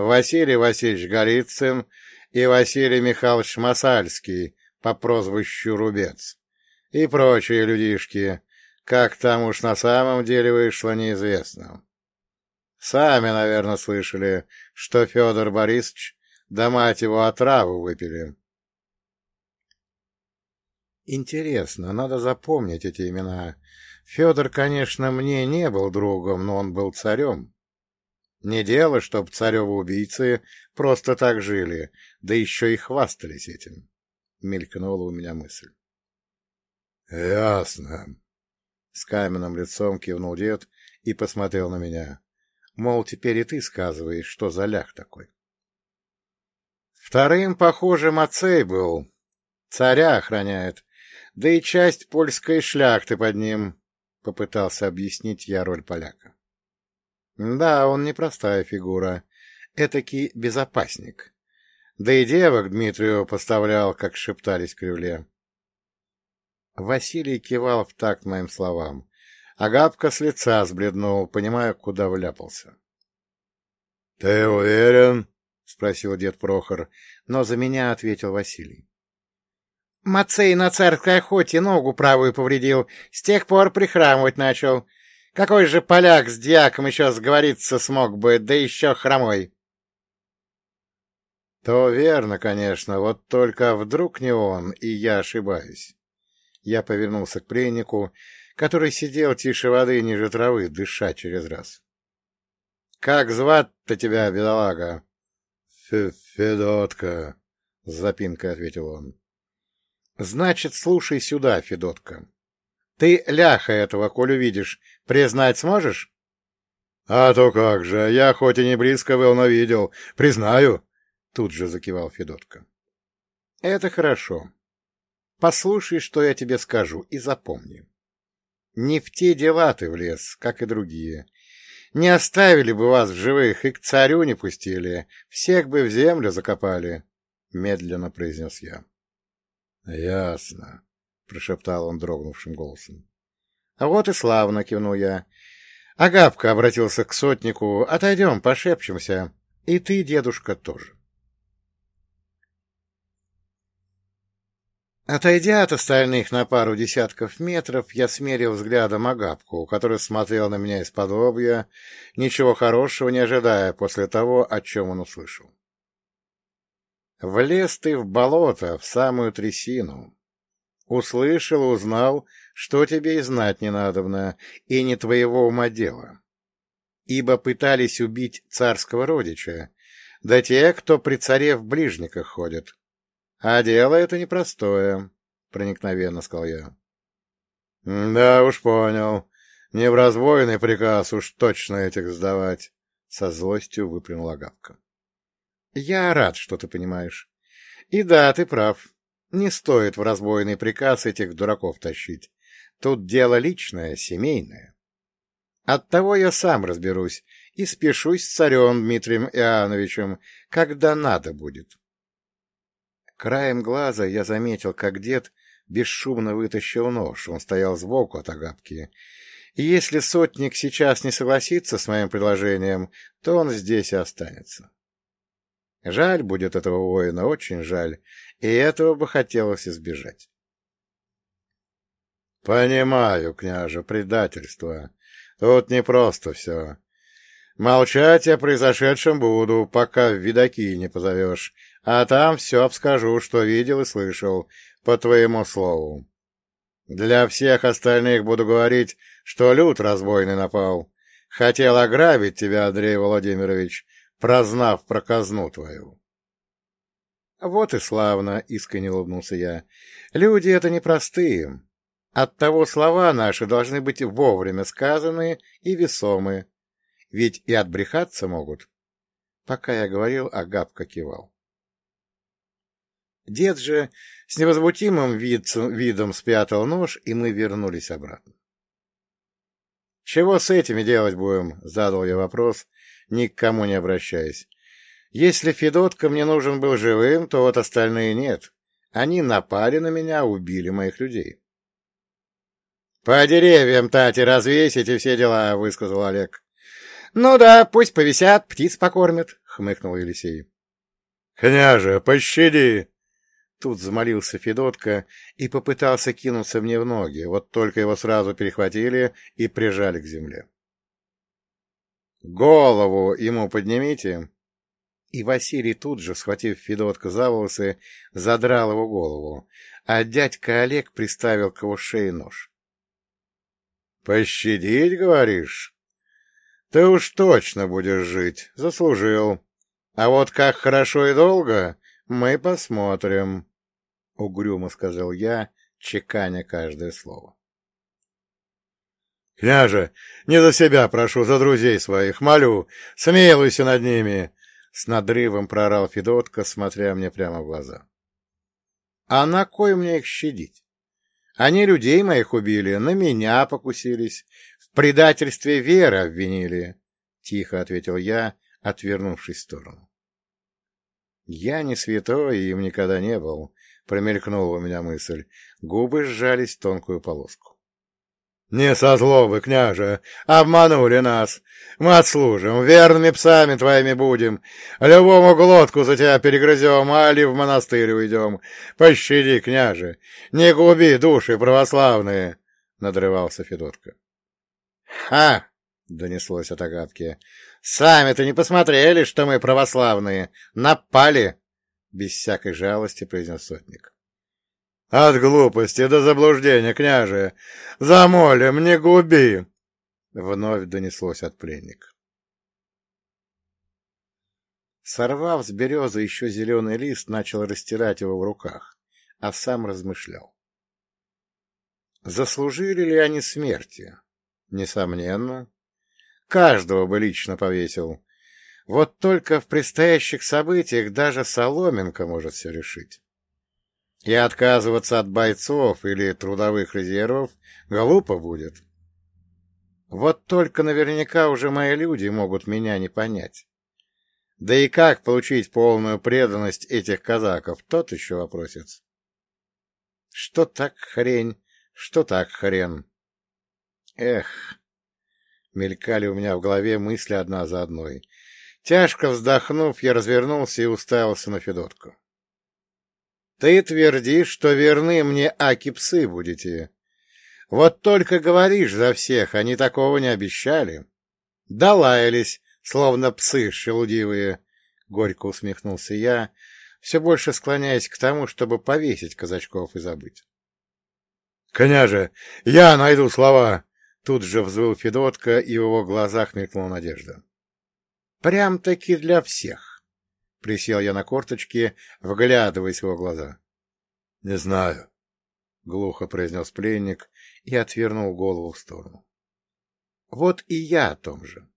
Василий Васильевич Голицын и Василий Михайлович Масальский по прозвищу Рубец и прочие людишки, как там уж на самом деле вышло, неизвестно. Сами, наверное, слышали, что Федор Борисович да мать его отраву выпили. Интересно, надо запомнить эти имена. Федор, конечно, мне не был другом, но он был царем. Не дело, чтоб царевы-убийцы просто так жили, да еще и хвастались этим. Мелькнула у меня мысль. — Ясно. С каменным лицом кивнул дед и посмотрел на меня. Мол, теперь и ты сказываешь, что за лях такой. Вторым, похоже, Мацей был. Царя охраняет, да и часть польской шляхты под ним, — попытался объяснить я роль поляка. Да, он непростая фигура, этакий безопасник. Да и девок Дмитрию поставлял, как шептались в Кремле. Василий кивал в такт моим словам. Агапка с лица сбледнул, понимая, куда вляпался. — Ты уверен? — спросил дед Прохор, но за меня ответил Василий. — Мацей на царской охоте ногу правую повредил, с тех пор прихрамывать начал. Какой же поляк с дьяком еще сговориться смог бы, да еще хромой? — То верно, конечно, вот только вдруг не он, и я ошибаюсь. Я повернулся к пленнику, который сидел тише воды ниже травы, дыша через раз. — Как звать-то тебя, бедолага? — Федотка, — с запинкой ответил он. — Значит, слушай сюда, Федотка. Ты ляха этого, коль увидишь, признать сможешь? — А то как же, я хоть и не близко был, но видел. Признаю, — тут же закивал Федотка. — Это хорошо. Послушай, что я тебе скажу, и запомни. Не в те дела ты влез, как и другие. Не оставили бы вас в живых и к царю не пустили, всех бы в землю закопали, — медленно произнес я. — Ясно, — прошептал он дрогнувшим голосом. — вот и славно, — кивнул я. Агапка обратился к сотнику. — Отойдем, пошепчемся. И ты, дедушка, тоже. Отойдя от остальных на пару десятков метров, я смерил взглядом Агапку, который смотрел на меня из-под лобья, ничего хорошего не ожидая после того, о чем он услышал. Влез ты в болото, в самую трясину. Услышал, узнал, что тебе и знать не надобно, и не твоего ума дело. Ибо пытались убить царского родича, да те, кто при царе в ближниках ходят. А дело это непростое, — проникновенно сказал я. — Да уж понял. Не в разбойный приказ уж точно этих сдавать, — со злостью выплюнула Гавка. — Я рад, что ты понимаешь. И да, ты прав. Не стоит в разбойный приказ этих дураков тащить. Тут дело личное, семейное. Оттого я сам разберусь и спешусь с царем Дмитрием Иоанновичем, когда надо будет. Краем глаза я заметил, как дед бесшумно вытащил нож. Он стоял сбоку от Агапки. И если сотник сейчас не согласится с моим предложением, то он здесь и останется. Жаль будет этого воина, очень жаль, и этого бы хотелось избежать. — Понимаю, княже, предательство. Тут не просто все. Молчать о произошедшем буду, пока в видаки не позовешь, а там все обскажу, что видел и слышал, по твоему слову. Для всех остальных буду говорить, что люд разбойный напал. Хотел ограбить тебя, Андрей Владимирович, прознав про казну твою. — Вот и славно, — искренне улыбнулся я. — Люди это непростые. Оттого слова наши должны быть вовремя сказаны и весомы. Ведь и отбрехаться могут. Пока я говорил, Агапка кивал. Дед же с невозмутимым вид, видом спрятал нож, и мы вернулись обратно. — Чего с этими делать будем? — задал я вопрос, ни к кому не обращаясь. Если Федотка мне нужен был живым, то вот остальные нет. Они напали на меня, убили моих людей. — По деревьям, Тати, развесить и все дела, — высказал Олег. — Ну да, пусть повисят, птиц покормят, — хмыкнул Елисей. — Княже, пощади! Тут замолился Федотка и попытался кинуться мне в ноги, вот только его сразу перехватили и прижали к земле. — Голову ему поднимите! И Василий тут же, схватив Федотка за волосы, задрал его голову, а дядька Олег приставил к его шее нож. — Пощадить, говоришь? Ты уж точно будешь жить, заслужил. А вот как хорошо и долго, мы посмотрим, — угрюмо сказал я, чеканя каждое слово. — Княже, не за себя прошу, за друзей своих, молю, смилуйся над ними, с надрывом прорал Федотка, смотря мне прямо в глаза. — А на кой мне их щадить? Они людей моих убили, на меня покусились, в предательстве веры обвинили, — тихо ответил я, отвернувшись в сторону. — Я не святой и им никогда не был, — промелькнула у меня мысль. Губы сжались в тонкую полоску. Не со злобы, княже, обманули нас. Мы отслужим, верными псами твоими будем. Любому глотку за тебя перегрызем, али в монастырь уйдем. Пощади, княже, не губи души православные, — надрывался Федотка. — Ха! — донеслось от Агатки. — Сами-то не посмотрели, что мы православные. Напали! — без всякой жалости произнес сотник. — От глупости до заблуждения, княже! Замолим, не губи! — вновь донеслось от пленника. Сорвав с березы еще зеленый лист, начал растирать его в руках, а сам размышлял. Заслужили ли они смерти? Несомненно. Каждого бы лично повесил. Вот только в предстоящих событиях даже Соломенко может все решить. И отказываться от бойцов или трудовых резервов глупо будет. Вот только наверняка уже мои люди могут меня не понять. Да и как получить полную преданность этих казаков, тот еще вопросец. Что так хрень, что так хрен. Эх, мелькали у меня в голове мысли одна за одной. Тяжко вздохнув, я развернулся и уставился на Федотку. Ты твердишь, что верны мне аки-псы будете. Вот только говоришь за всех, они такого не обещали. Долаялись, словно псы шелудивые, — горько усмехнулся я, все больше склоняясь к тому, чтобы повесить казачков и забыть. — Княже, я найду слова! — тут же взвыл Федотка, и в его глазах мелькнула надежда. — Прям-таки для всех. — присел я на корточки, вглядываясь в его глаза. — Не знаю, — глухо произнес пленник и отвернул голову в сторону. — Вот и я о том же.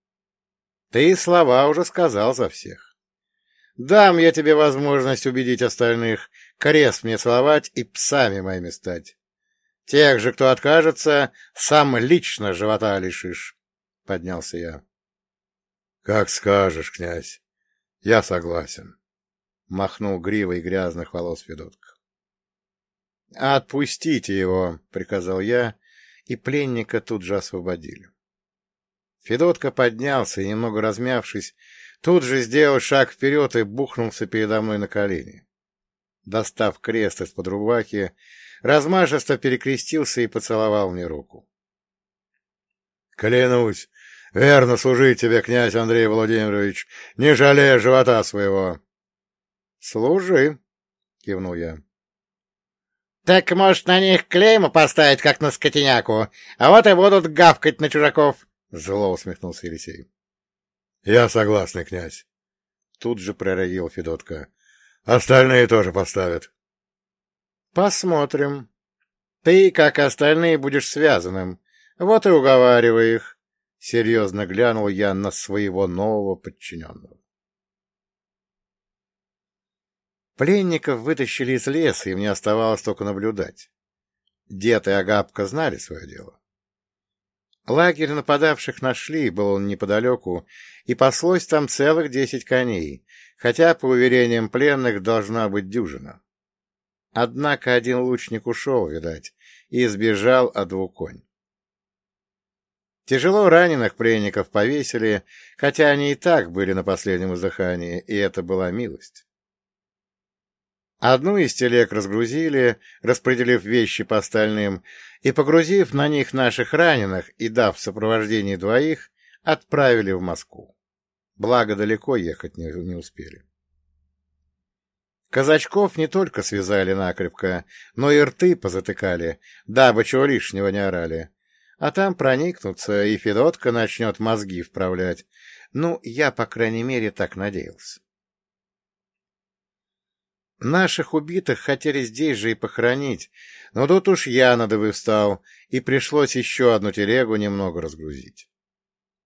Ты слова уже сказал за всех. Дам я тебе возможность убедить остальных, крест мне целовать и псами моими стать. Тех же, кто откажется, сам лично живота лишишь, — поднялся я. — Как скажешь, князь. Я согласен. Махнул гривой грязных волос Федотка. «Отпустите его!» — приказал я, и пленника тут же освободили. Федотка поднялся и, немного размявшись, тут же сделал шаг вперед и бухнулся передо мной на колени. Достав крест из-под рубахи, размашисто перекрестился и поцеловал мне руку. — Клянусь, Верно служить тебе, князь Андрей Владимирович, не жалея живота своего. — Служи, — кивнул я. — Так, может, на них клейма поставить, как на скотиняку, а вот и будут гавкать на чужаков? Зло усмехнулся Елисей. — Я согласен, князь. Тут же прородил Федотка. — Остальные тоже поставят. — Посмотрим. Ты, как остальные, будешь связанным. Вот и уговаривай их. Серьезно глянул я на своего нового подчиненного. Пленников вытащили из леса, и мне оставалось только наблюдать. Дед и Агапка знали свое дело. Лагерь нападавших нашли, был он неподалеку, и паслось там целых десять коней, хотя, по уверениям пленных, должна быть дюжина. Однако один лучник ушел, видать, и сбежал от двух конь. Тяжело раненых пленников повесили, хотя они и так были на последнем издыхании, и это была милость. Одну из телег разгрузили, распределив вещи по остальным, и, погрузив на них наших раненых и дав в сопровождении двоих, отправили в Москву. Благо, далеко ехать не, не успели. Казачков не только связали накрепко, но и рты позатыкали, дабы чего лишнего не орали. А там проникнутся, и Федотка начнет мозги вправлять. Ну, я, по крайней мере, так надеялся. Наших убитых хотели здесь же и похоронить, но тут уж я надо встал, и пришлось еще одну телегу немного разгрузить.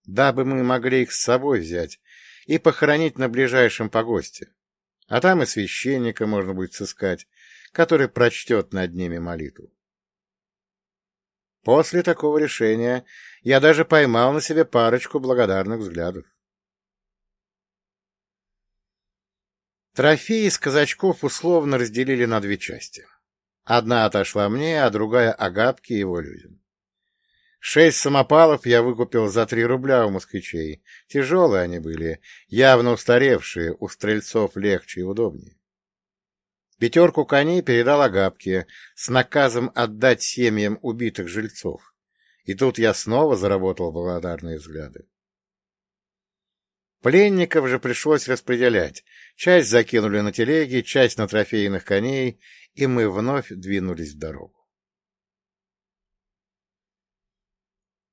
Дабы мы могли их с собой взять и похоронить на ближайшем погосте. А там и священника можно будет сыскать, который прочтет над ними молитву. После такого решения я даже поймал на себе парочку благодарных взглядов. Трофеи из казачков условно разделили на две части. Одна отошла мне, а другая — Агапке и его людям. Шесть самопалов я выкупил за три рубля у москвичей. Тяжелые они были, явно устаревшие, у стрельцов легче и удобнее. Пятерку коней передал Агапке с наказом отдать семьям убитых жильцов. И тут я снова заработал благодарные взгляды. Пленников же пришлось распределять. Часть закинули на телеги, часть на трофейных коней, и мы вновь двинулись в дорогу.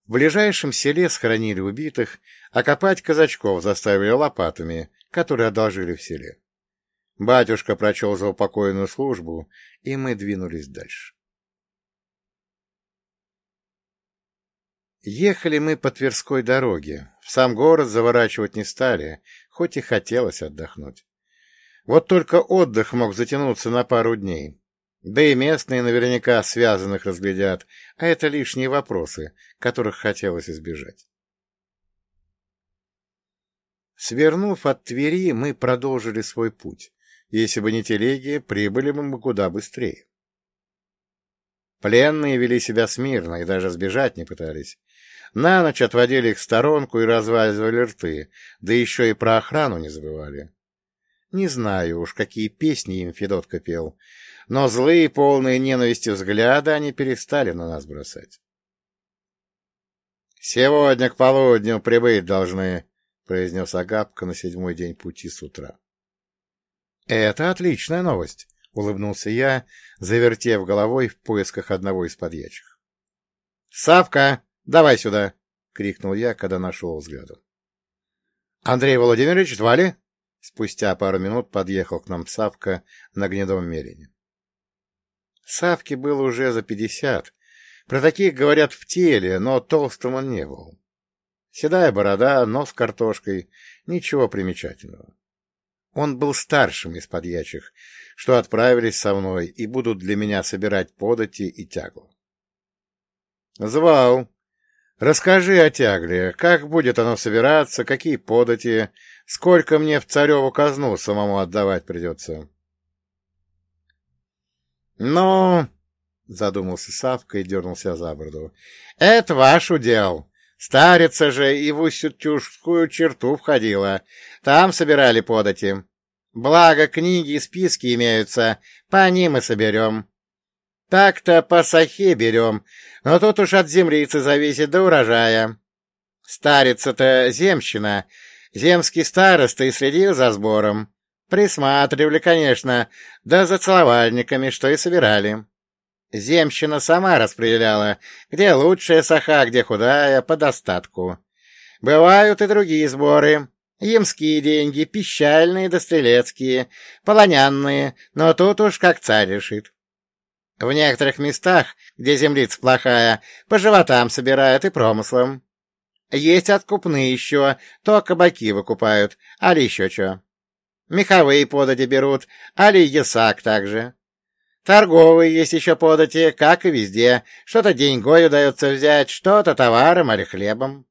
В ближайшем селе схоронили убитых, а копать казачков заставили лопатами, которые одолжили в селе. Батюшка прочел за упокойную службу, и мы двинулись дальше. Ехали мы по Тверской дороге. В сам город заворачивать не стали, хоть и хотелось отдохнуть. Вот только отдых мог затянуться на пару дней. Да и местные наверняка связанных разглядят, а это лишние вопросы, которых хотелось избежать. Свернув от Твери, мы продолжили свой путь. Если бы не телеги, прибыли бы мы куда быстрее. Пленные вели себя смирно и даже сбежать не пытались. На ночь отводили их в сторонку и развязывали рты, да еще и про охрану не забывали. Не знаю уж, какие песни им Федотка пел, но злые, полные ненависти взгляды они перестали на нас бросать. — Сегодня к полудню прибыть должны, — произнес Агапка на седьмой день пути с утра. — Это отличная новость, — улыбнулся я, завертев головой в поисках одного из подьячих. — Савка, давай сюда! — крикнул я, когда нашел взглядом. — Андрей Владимирович, звали? Спустя пару минут подъехал к нам Савка на гнедом мерине. Савке было уже за пятьдесят. Про таких говорят в теле, но толстым он не был. Седая борода, нос картошкой, ничего примечательного. Он был старшим из подьячих, что отправились со мной и будут для меня собирать подати и тягло. — Звал. Расскажи о тягле, как будет оно собираться, какие подати, сколько мне в цареву казну самому отдавать придется. — Ну, — задумался Савка и дернулся за бороду, — это ваш удел. Старица же и в Усютюжскую черту входила. Там собирали подати. Благо, книги и списки имеются, по ним и соберем. Так-то по сахе берем, но тут уж от землицы зависит до урожая. Старица-то земщина, земский староста и следил за сбором. Присматривали, конечно, да за целовальниками, что и собирали. Земщина сама распределяла, где лучшая саха, где худая, по достатку. Бывают и другие сборы. Ямские деньги, пищальные да стрелецкие, полонянные, но тут уж как царь решит. В некоторых местах, где землица плохая, по животам собирают и промыслом. Есть откупные еще, то кабаки выкупают, али еще что. Меховые подати берут, али ясак также. Торговые есть еще подати, как и везде. Что-то деньгой удается взять, что-то товаром или хлебом.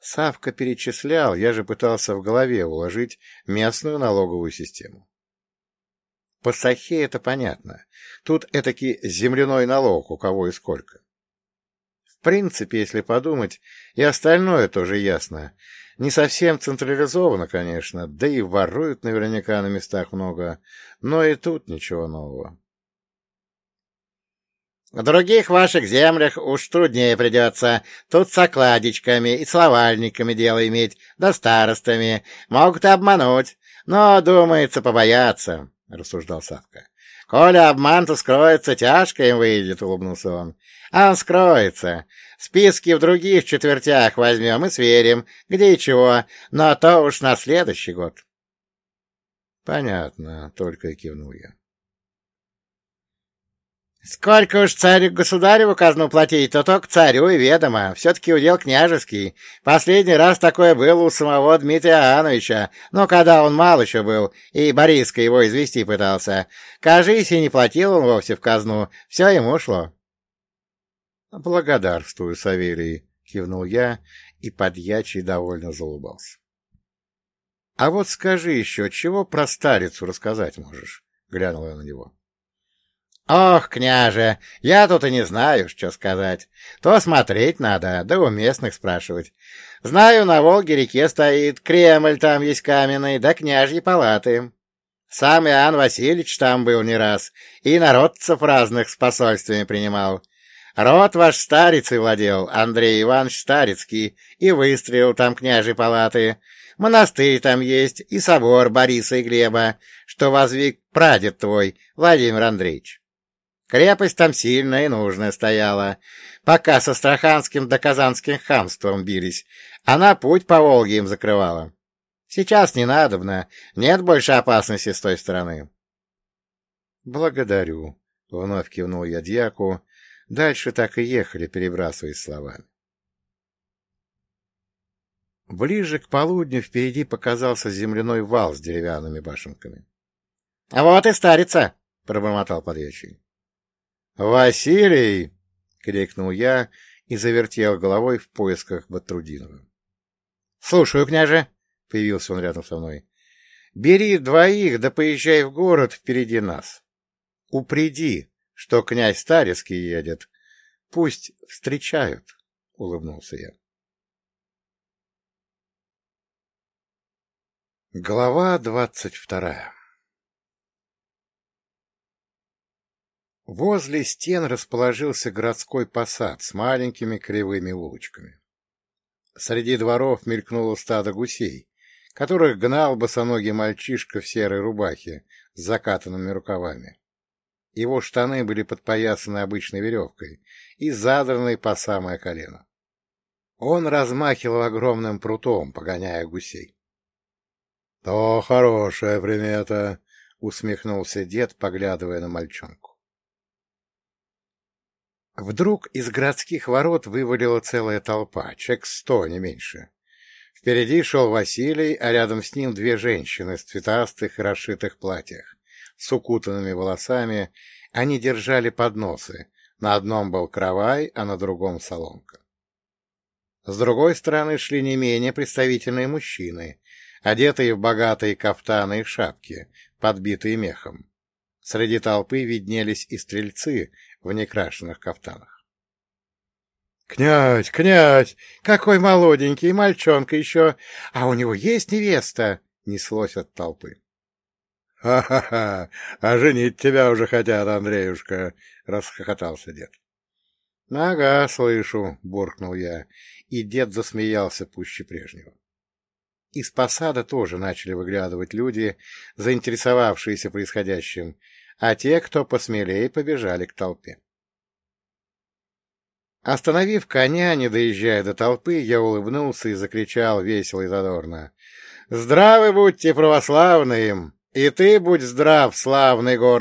Савка перечислял, я же пытался в голове уложить местную налоговую систему. По Сахе это понятно. Тут этакий земляной налог, у кого и сколько. В принципе, если подумать, и остальное тоже ясно. Не совсем централизовано, конечно, да и воруют наверняка на местах много, но и тут ничего нового. В других ваших землях уж труднее придется. Тут с окладичками и словальниками дело иметь, да старостами. Могут обмануть, но, думается, побояться, — рассуждал Савка. — Коля обман-то скроется, тяжко им выйдет, — улыбнулся он. — А он скроется. Списки в других четвертях возьмем и сверим, где и чего, но то уж на следующий год. — Понятно, — только и кивнул я. — Сколько уж царю-государеву казну платить, то только царю и ведомо. Все-таки удел княжеский. Последний раз такое было у самого Дмитрия Иоанновича, но когда он мал еще был, и Бориска его извести пытался. Кажись, и не платил он вовсе в казну, все ему шло. — Благодарствую, Савелий, — кивнул я, и подьячий довольно залыбался. — А вот скажи еще, чего про старицу рассказать можешь? — глянул я на него. — Ох, княже, я тут и не знаю, что сказать. То смотреть надо, да у местных спрашивать. Знаю, на Волге-реке стоит, Кремль там есть каменный, да княжьи палаты. Сам Иоанн Васильевич там был не раз, и народцев разных с посольствами принимал. Род ваш старицей владел, Андрей Иванович Старицкий, и выстрелил там княжьи палаты. Монастырь там есть, и собор Бориса и Глеба, что возвик прадед твой, Владимир Андреевич. Крепость там сильная и нужная стояла, пока со Астраханским да Казанским хамством бились. Она путь по Волге им закрывала. Сейчас не надобно, нет больше опасности с той стороны. — Благодарю, — вновь кивнул я дьяку, Дальше так и ехали, перебрасываясь словами. Ближе к полудню впереди показался земляной вал с деревянными башенками. — А вот и старица! — пробормотал подъезжий. — Василий! — крикнул я и завертел головой в поисках Батрудинова. — Слушаю, княже! — появился он рядом со мной. — Бери двоих, да поезжай в город впереди нас. Упреди, что князь Старецкий едет. Пусть встречают, — улыбнулся я. Глава двадцать вторая Возле стен расположился городской посад с маленькими кривыми улочками. Среди дворов мелькнуло стадо гусей, которых гнал босоногий мальчишка в серой рубахе с закатанными рукавами. Его штаны были подпоясаны обычной веревкой и задраны по самое колено. Он размахивал огромным прутом, погоняя гусей. — То хорошая примета! — усмехнулся дед, поглядывая на мальчонку. Вдруг из городских ворот вывалила целая толпа, человек сто, не меньше. Впереди шел Василий, а рядом с ним две женщины в цветастых и расшитых платьях с укутанными волосами, они держали подносы. На одном был кровай, а на другом — соломка. С другой стороны шли не менее представительные мужчины, одетые в богатые кафтаны и шапки, подбитые мехом. Среди толпы виднелись и стрельцы в некрашенных кафтанах. — Князь, князь, какой молоденький, мальчонка еще, а у него есть невеста! — неслось от толпы. «Ха-ха-ха! А женить тебя уже хотят, Андреюшка!» — расхохотался дед. «Ага, слышу!» — буркнул я, и дед засмеялся пуще прежнего. Из посада тоже начали выглядывать люди, заинтересовавшиеся происходящим, а те, кто посмелее, побежали к толпе. Остановив коня, не доезжая до толпы, я улыбнулся и закричал весело и задорно. — Здравы будьте, православные! И ты будь здрав, славный город